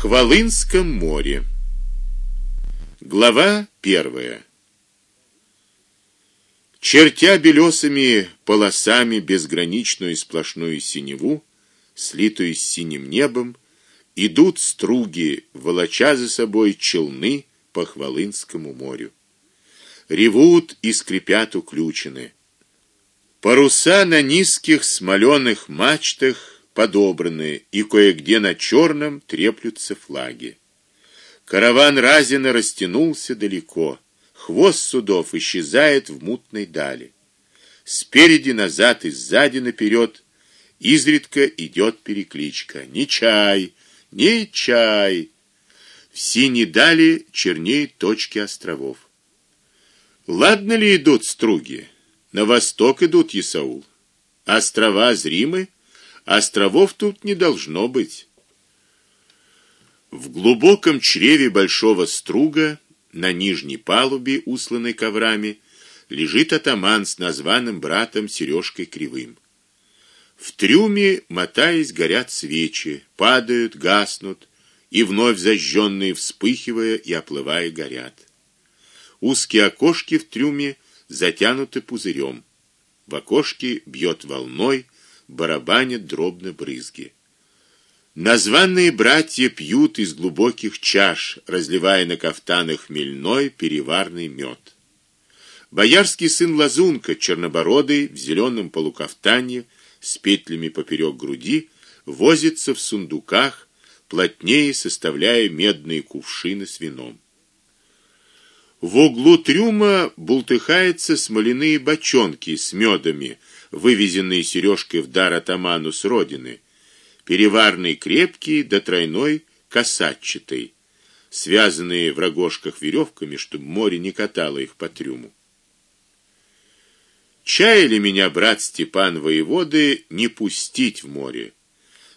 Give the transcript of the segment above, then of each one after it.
Хвалынском море. Глава первая. Чертя белесыми полосами безграничную и сплошную синеву, слитую с синим небом, идут струги, волоча за собой челны по Хвалынскому морю. Ревут и скрипят уключены. Паруса на низких смоленых мачтах подобраны, и кое-где на черном треплются флаги. Караван разина растянулся далеко. Хвост судов исчезает в мутной дали. Спереди назад и сзади наперед изредка идет перекличка: "Не чай, не чай". В синей дали чернеют точки островов. Ладно ли идут струги? На восток идут Исаул. Острова зримы, Островов тут не должно быть. В глубоком чреве большого струга на нижней палубе, усланной коврами, лежит атаман с названным братом Сережкой Кривым. В трюме, мотаясь, горят свечи, падают, гаснут и вновь зажженные вспыхивая и оплывая горят. Узкие окошки в трюме затянуты пузырем. В окошке бьет волной барабанят дробно брызги. Названные братья пьют из глубоких чаш, разливая на кафтанах хмельной переварный мед. Боярский сын Лазунка, чернобородый, в зеленом полукафтане, с петлями поперек груди, возится в сундуках, плотнее составляя медные кувшины с вином. В углу трюма бултыхаются смоляные бочонки с медами, вывезенные сережкой в дар атаману с родины, переварный крепкий да тройной косатчатый, связанные в рогожках веревками, чтобы море не катало их по трюму. Чаяли меня брат Степан воеводы не пустить в море.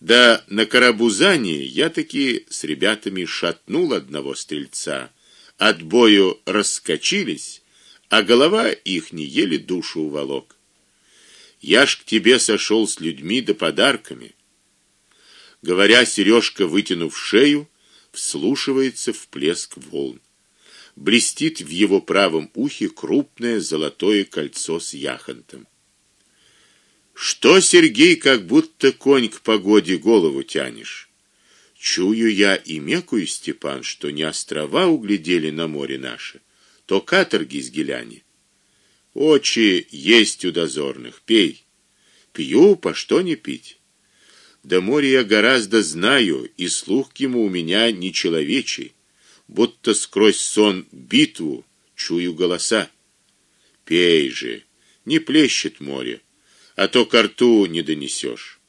Да на Карабузане я таки с ребятами шатнул одного стрельца. От бою раскочились, а голова их не еле душу уволок. Я ж к тебе сошел с людьми да подарками. Говоря, Сережка, вытянув шею, вслушивается в плеск волн. Блестит в его правом ухе крупное золотое кольцо с яхонтом. Что, Сергей, как будто конь к погоде голову тянешь? Чую я и мекую, Степан, что не острова углядели на море наше, то каторги с геляне. Очи есть у дозорных, пей. Пью, по что не пить? Да море я гораздо знаю, и слух к ему у меня не человечий, будто сквозь сон битву чую голоса. Пей же, не плещет море, а то к рту не донесешь.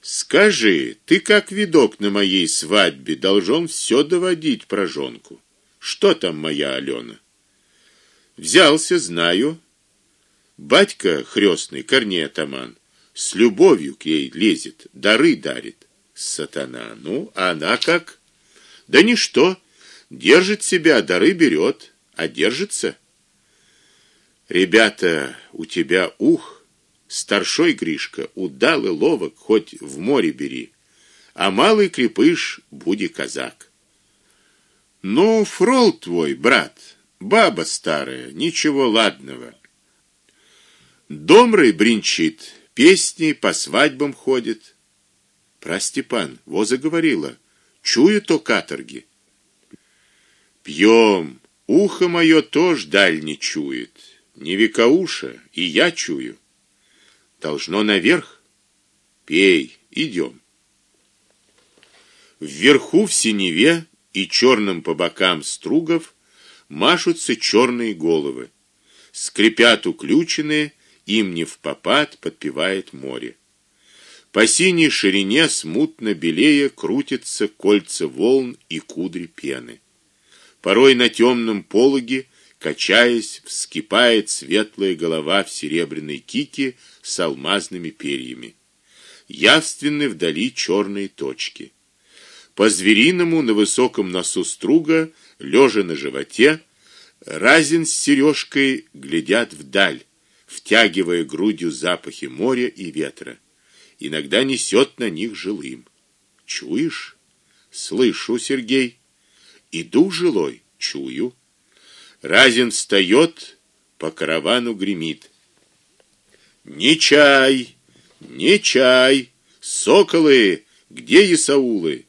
Скажи, ты как видок на моей свадьбе должен все доводить про жонку. Что там моя Алена? Взялся, знаю, Батька хрестный, Корней атаман, с любовью к ней лезет, дары дарит. Сатана. Ну, а она как? Да ничто, держит себя, дары берет, а держится. Ребята, у тебя ух, старшой Гришка, удал ловок, хоть в море бери. А малый крепыш буди казак. Ну, фрол твой, брат, баба старая, ничего ладного. Домрый бренчит, песни по свадьбам ходит. Про Степан во заговорила, чую то каторги. Пьем, ухо мое тоже даль не чует. Не векауша, и я чую. Должно наверх. Пей, идем. Вверху в синеве и черным по бокам стругов машутся черные головы. Скрипят уключенные им не в попад подпевает море. По синей ширине смутно белее крутятся кольца волн и кудри пены. Порой на темном пологе, качаясь, вскипает светлая голова в серебряной кике с алмазными перьями. Явственны вдали черные точки. По звериному на высоком носу струга, лежа на животе, Разин с сережкой глядят вдаль втягивая грудью запахи моря и ветра. Иногда несет на них жилым. Чуешь? Слышу, Сергей. Иду жилой, чую. Разин встает, по каравану гремит. Не чай, не чай, соколы, где Исаулы?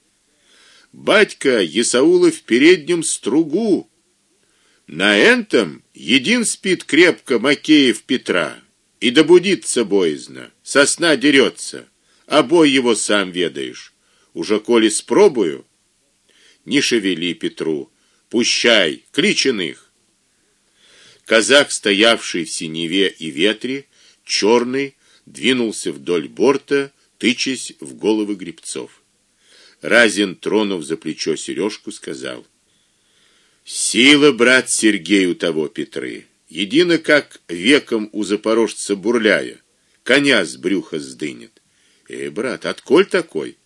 Батька Исаула в переднем стругу. На энтом един спит крепко Макеев Петра и добудится боязно, сосна дерется, а бой его сам ведаешь. Уже коли спробую, не шевели Петру, пущай, кличен их. Казак, стоявший в синеве и ветре, черный, двинулся вдоль борта, тычась в головы гребцов. Разин, тронув за плечо сережку, сказал: "Сила, брат Сергей, у того Петры, едино как веком у запорожца бурляя, коня с брюха сдынет. Э, брат, отколь такой?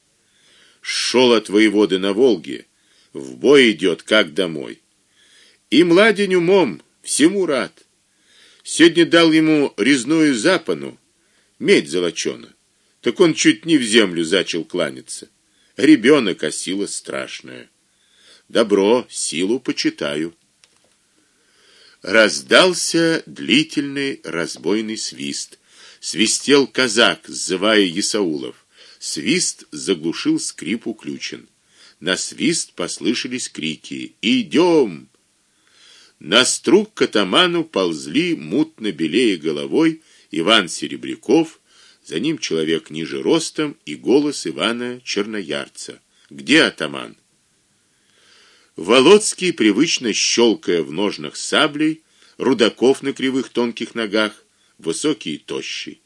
Шел от воеводы на Волге, в бой идет как домой. И младень умом, всему рад. Сегодня дал ему резную запану, медь золочёна. Так он чуть не в землю зачал кланяться. Ребенок, а сила страшная. Добро, силу почитаю. Раздался длительный разбойный свист. Свистел казак, зывая Исаулов. Свист заглушил скрип уключен. На свист послышались крики: "Идем!" На струк к атаману ползли мутно белее головой Иван Серебряков, за ним человек ниже ростом и голос Ивана Черноярца. Где атаман? Володский привычно щелкая в ножнах саблей, Рудаков на кривых тонких ногах, высокий и тощий.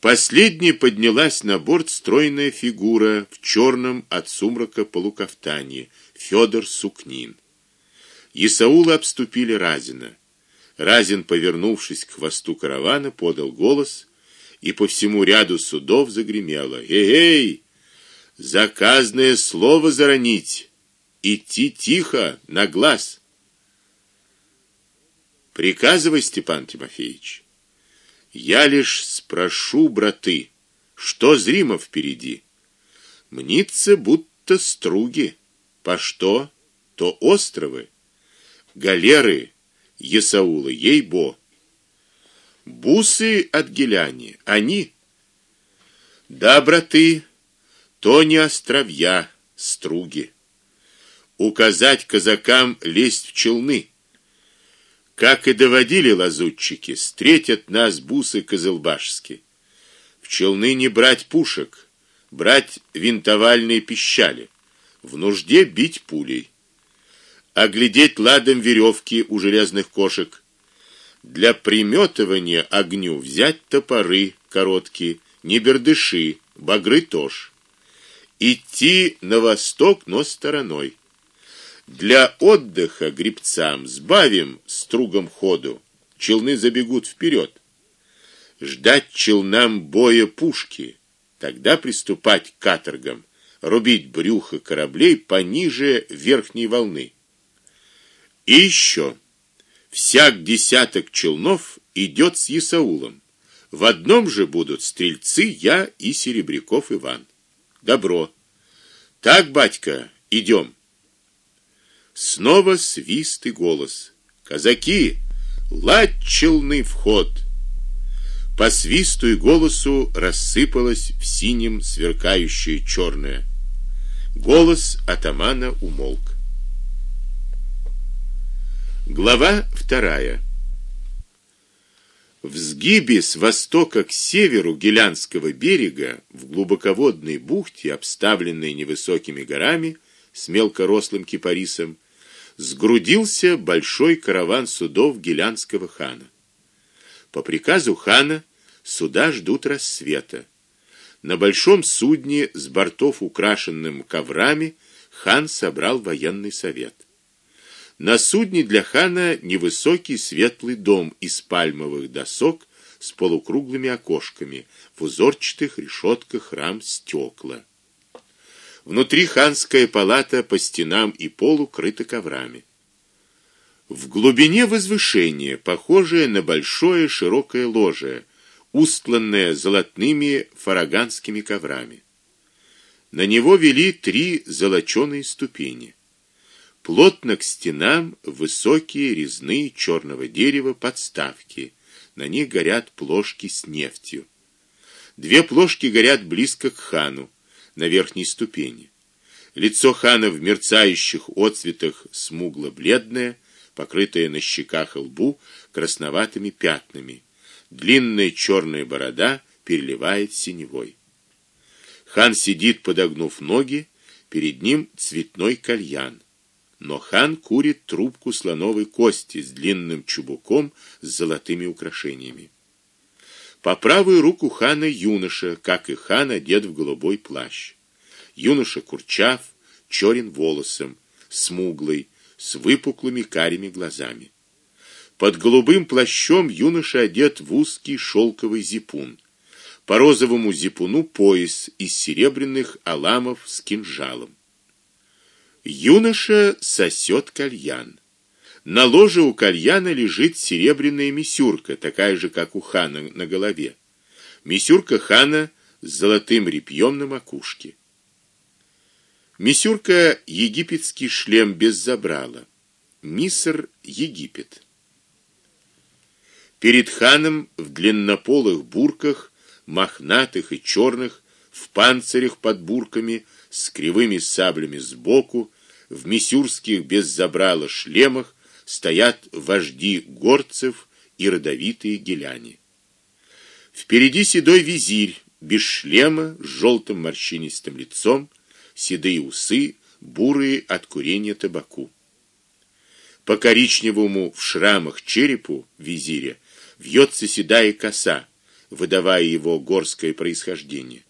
Последней поднялась на борт стройная фигура в черном от сумрака полукафтане Федор Сукнин. Исаулы обступили Разина. Разин, повернувшись к хвосту каравана, подал голос, и по всему ряду судов загремело: "Эй-эй! Заказное слово заронить, идти тихо, на глаз". Приказывай, Степан Тимофеевич. Я лишь спрошу, браты, что зримо впереди. Мнится, будто струги, по что то островы, галеры Есаула, ей-бо. Бусы от Геляни, они Да, браты, то не островья, струги. Указать казакам лезть в челны. Как и доводили лазутчики, встретят нас бусы козылбашские. В челны не брать пушек, брать винтовальные пищали, в нужде бить пулей оглядеть ладом веревки у железных кошек. Для приметывания огню взять топоры короткие, не бердыши, багры тоже. Идти на восток, но стороной. Для отдыха гребцам сбавим стругом ходу. Челны забегут вперед. Ждать челнам боя пушки, тогда приступать к каторгам, рубить брюхо кораблей пониже верхней волны. И еще всяк десяток челнов идет с Исаулом. В одном же будут стрельцы я и Серебряков Иван. Добро. Так, батька, идем. Снова свист и голос. Казаки, ладь челны вход. По свисту и голосу рассыпалось в синем сверкающее черное. Голос атамана умолк. Глава вторая. В сгибе с востока к северу Гелянского берега, в глубоководной бухте, обставленной невысокими горами с мелкорослым кипарисом, сгрудился большой караван судов Гелянского хана. По приказу хана суда ждут рассвета. На большом судне с бортов украшенным коврами хан собрал военный совет. На судне для хана невысокий светлый дом из пальмовых досок с полукруглыми окошками, в узорчатых решетках рам стекла. Внутри ханская палата по стенам и полу крыта коврами. В глубине возвышение, похожее на большое широкое ложе, устланное золотыми фараганскими коврами. На него вели три золочёные ступени. Плотно к стенам высокие резные черного дерева подставки. На них горят плошки с нефтью. Две плошки горят близко к хану, на верхней ступени. Лицо хана в мерцающих отцветах смугло-бледное, покрытое на щеках и лбу красноватыми пятнами. Длинная черная борода переливает синевой. Хан сидит, подогнув ноги, перед ним цветной кальян. Но хан курит трубку слоновой кости с длинным чубуком с золотыми украшениями. По правую руку хана юноша, как и хан, одет в голубой плащ. Юноша курчав, черен волосом, смуглый, с выпуклыми карими глазами. Под голубым плащом юноша одет в узкий шелковый зипун. По розовому зипуну пояс из серебряных аламов с кинжалом. Юноша сосет кальян. На ложе у кальяна лежит серебряная мисюрка, такая же, как у хана на голове. Мисюрка хана с золотым репьем на макушке. Мисюрка египетский шлем без забрала. Миср Египет. Перед ханом в длиннополых бурках мохнатых и черных, в панцирях под бурками, с кривыми саблями сбоку, в мисюрских без забрала шлемах стоят вожди горцев и родовитые геляне. Впереди седой визирь без шлема, с желтым морщинистым лицом, седые усы, бурые от курения табаку. По коричневому в шрамах черепу визиря вьется седая коса, выдавая его горское происхождение.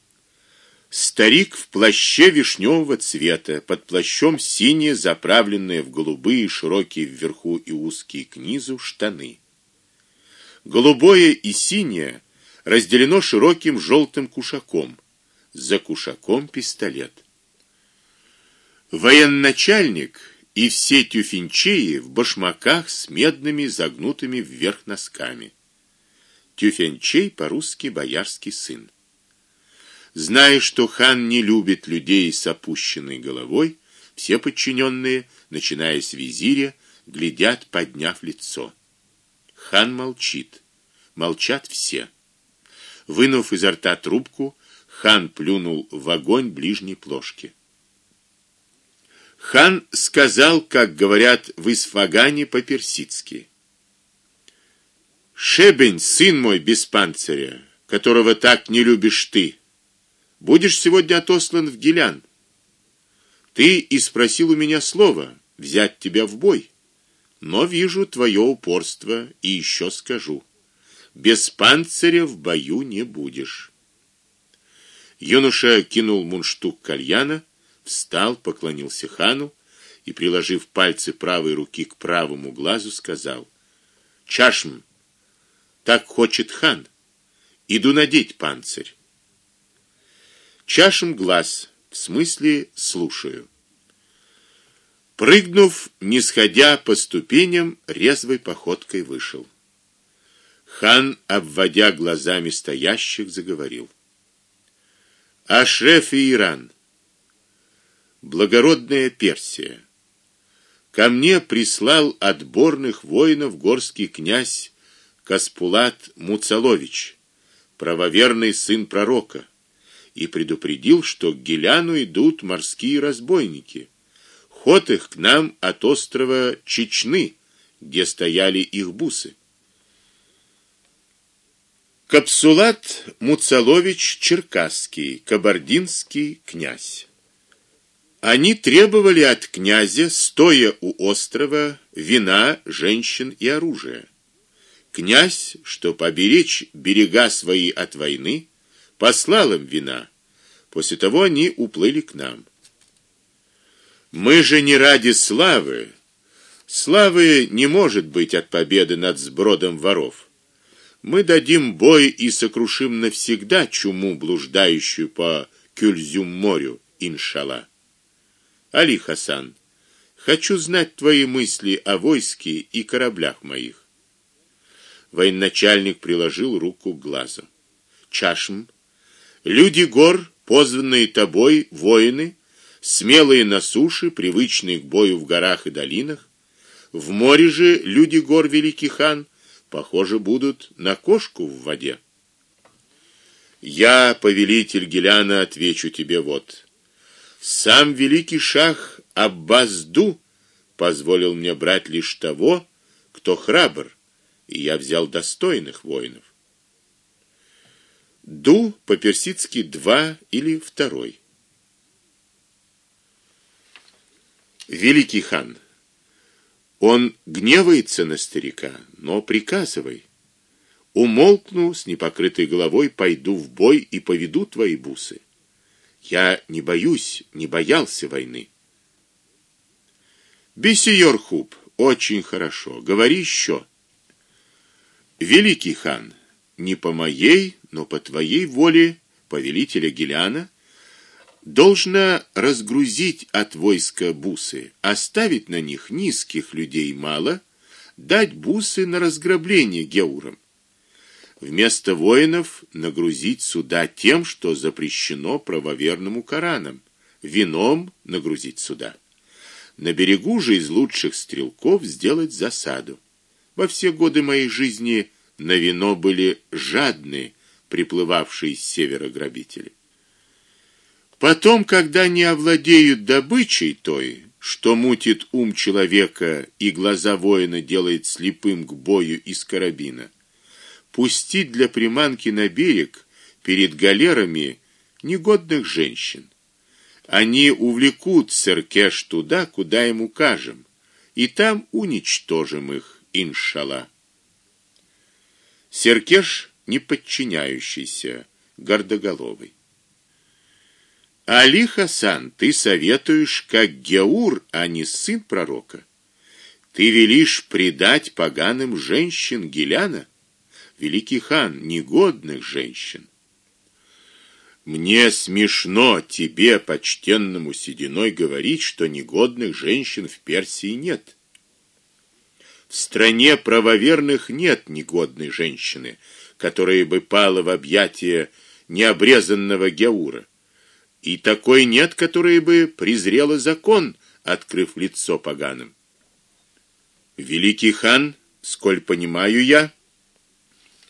Старик в плаще вишневого цвета, под плащом синие, заправленные в голубые, широкие вверху и узкие к низу штаны. Голубое и синее разделено широким желтым кушаком. За кушаком пистолет. Военачальник и все тюфенчеи в башмаках с медными загнутыми вверх носками. Тюфенчей по-русски боярский сын. Зная, что хан не любит людей с опущенной головой, все подчиненные, начиная с визиря, глядят, подняв лицо. Хан молчит. Молчат все. Вынув изо рта трубку, хан плюнул в огонь ближней плошки. Хан сказал, как говорят в Исфагане по-персидски: Шебень, сын мой без панциря, которого так не любишь ты, будешь сегодня отослан в Гилян. Ты и спросил у меня слова взять тебя в бой. Но вижу твое упорство и еще скажу: без панциря в бою не будешь. Юноша кинул мундштук кальяна, встал, поклонился хану и приложив пальцы правой руки к правому глазу, сказал: "Чашм, так хочет хан. Иду надеть панцирь. Чашем глаз, в смысле слушаю. Прыгнув, не сходя по ступеням, резвой походкой вышел. Хан, обводя глазами стоящих, заговорил: Ашреф и Иран, благородная Персия, ко мне прислал отборных воинов горский князь Каспулат Муцалович, правоверный сын пророка, и предупредил, что к Геляну идут морские разбойники. Ход их к нам от острова Чечны, где стояли их бусы. Капсулат Муцалович Черкасский, кабардинский князь. Они требовали от князя, стоя у острова, вина, женщин и оружия. Князь, что поберечь берега свои от войны, послал им вина. После того они уплыли к нам. Мы же не ради славы. Славы не может быть от победы над сбродом воров. Мы дадим бой и сокрушим навсегда чуму, блуждающую по Кюльзюм-морю, иншалла. Али Хасан, хочу знать твои мысли о войске и кораблях моих. Военачальник приложил руку к глазу. Чашм. Люди гор позванные тобой воины, смелые на суше, привычные к бою в горах и долинах, в море же люди гор великий хан, похоже, будут на кошку в воде. Я, повелитель Геляна, отвечу тебе вот. Сам великий шах Аббазду позволил мне брать лишь того, кто храбр, и я взял достойных воинов. Ду по-персидски два или второй. Великий хан. Он гневается на старика, но приказывай. Умолкну с непокрытой головой, пойду в бой и поведу твои бусы. Я не боюсь, не боялся войны. Бесиер Хуб, очень хорошо. Говори еще. Великий хан, не по моей, но по твоей воле, повелителя Геляна, должна разгрузить от войска бусы, оставить на них низких людей мало, дать бусы на разграбление геурам. Вместо воинов нагрузить суда тем, что запрещено правоверному Кораном, вином нагрузить суда. На берегу же из лучших стрелков сделать засаду. Во все годы моей жизни на вино были жадные, приплывавшие с севера грабители. Потом, когда не овладеют добычей той, что мутит ум человека и глаза воина делает слепым к бою из карабина, пустить для приманки на берег перед галерами негодных женщин. Они увлекут Серкеш туда, куда им укажем, и там уничтожим их, иншалла. Серкеш не подчиняющийся, гордоголовый. Али Хасан, ты советуешь как Геур, а не сын пророка. Ты велишь предать поганым женщин Гиляна? великий хан, негодных женщин. Мне смешно тебе, почтенному сединой, говорить, что негодных женщин в Персии нет. В стране правоверных нет негодной женщины, которая бы пала в объятия необрезанного Геура. И такой нет, которая бы презрела закон, открыв лицо поганым. Великий хан, сколь понимаю я,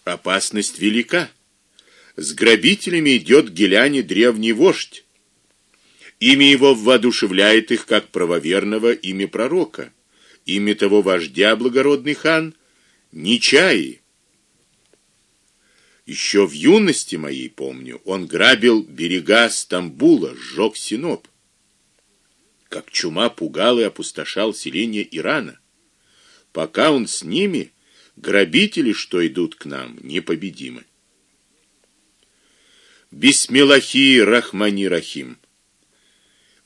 Опасность велика. С грабителями идет Геляне древний вождь. Имя его воодушевляет их как правоверного имя пророка. Имя того вождя благородный хан Нечаи. Еще в юности моей помню, он грабил берега Стамбула, сжег Синоп. Как чума пугал и опустошал селения Ирана. Пока он с ними, Грабители, что идут к нам, непобедимы. Бисмиллахи рахмани рахим.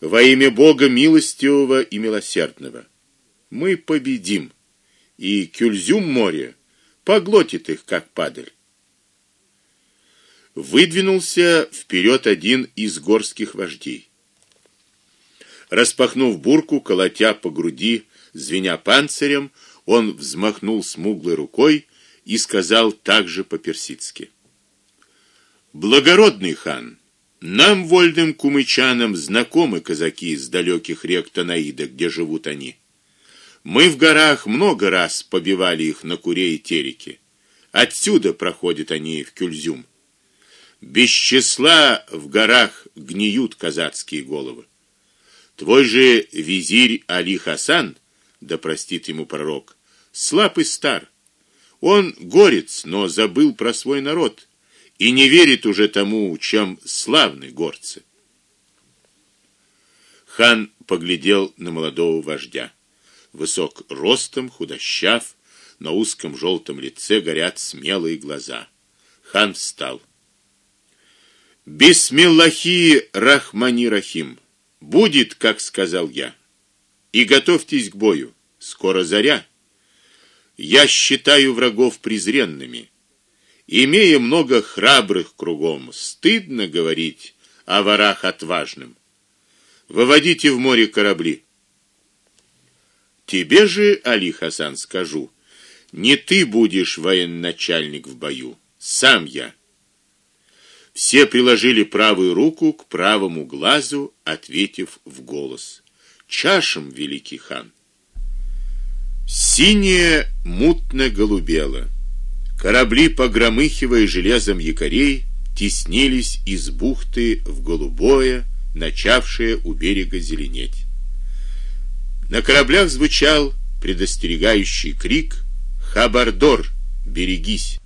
Во имя Бога милостивого и милосердного. Мы победим, и Кюльзюм море поглотит их как падаль. Выдвинулся вперед один из горских вождей. Распахнув бурку, колотя по груди, звеня панцирем, он взмахнул смуглой рукой и сказал также по-персидски: Благородный хан, нам вольным кумычанам знакомы казаки из далеких рек Танаида, где живут они. Мы в горах много раз побивали их на куре и тереке. Отсюда проходят они в Кюльзюм. Без числа в горах гниют казацкие головы. Твой же визирь Али Хасан, да простит ему пророк, слаб и стар. Он горец, но забыл про свой народ и не верит уже тому, чем славны горцы. Хан поглядел на молодого вождя. Высок ростом, худощав, на узком желтом лице горят смелые глаза. Хан встал. Бисмиллахи рахмани рахим. Будет, как сказал я. И готовьтесь к бою. Скоро заря. Я считаю врагов презренными. Имея много храбрых кругом, стыдно говорить о ворах отважным. Выводите в море корабли. Тебе же, Али Хасан, скажу, не ты будешь военачальник в бою, сам я. Все приложили правую руку к правому глазу, ответив в голос: "Чашем, великий хан". Синее мутно голубело. Корабли, погромыхивая железом якорей, теснились из бухты в голубое, начавшее у берега зеленеть. На кораблях звучал предостерегающий крик: "Хабардор, берегись!"